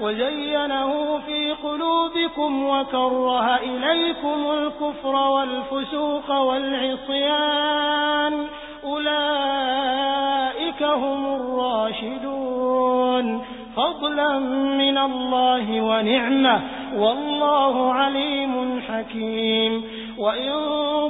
وزينه في قلوبكم وكره إليكم الكفر والفسوق والعصيان. أولئك هم الراشدون. فضلا من الله ونعمة. والله عليم حكيم. وإن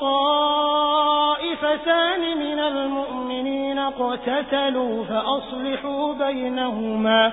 طائفتان من المؤمنين اقتتلوا فأصلحوا بينهما.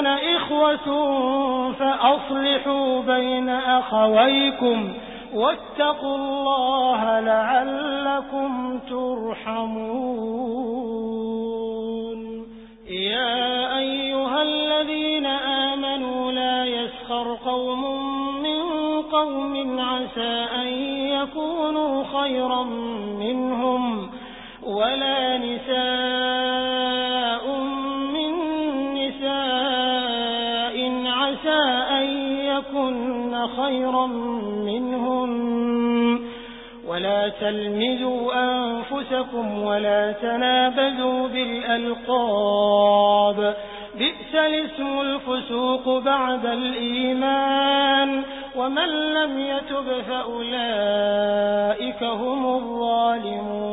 فأصلحوا بين أخويكم واتقوا الله لعلكم ترحمون. يا أيها الذين آمنوا لا يسخر قوم من قوم عسى أن يكونوا خيرا منهم ولا نساء يكن خيرا منهم ولا تلمزوا أنفسكم ولا تنابذوا بالألقاب بئس الاسم الفسوق بعد الإيمان ومن لم يتب فأولئك هم الظالمون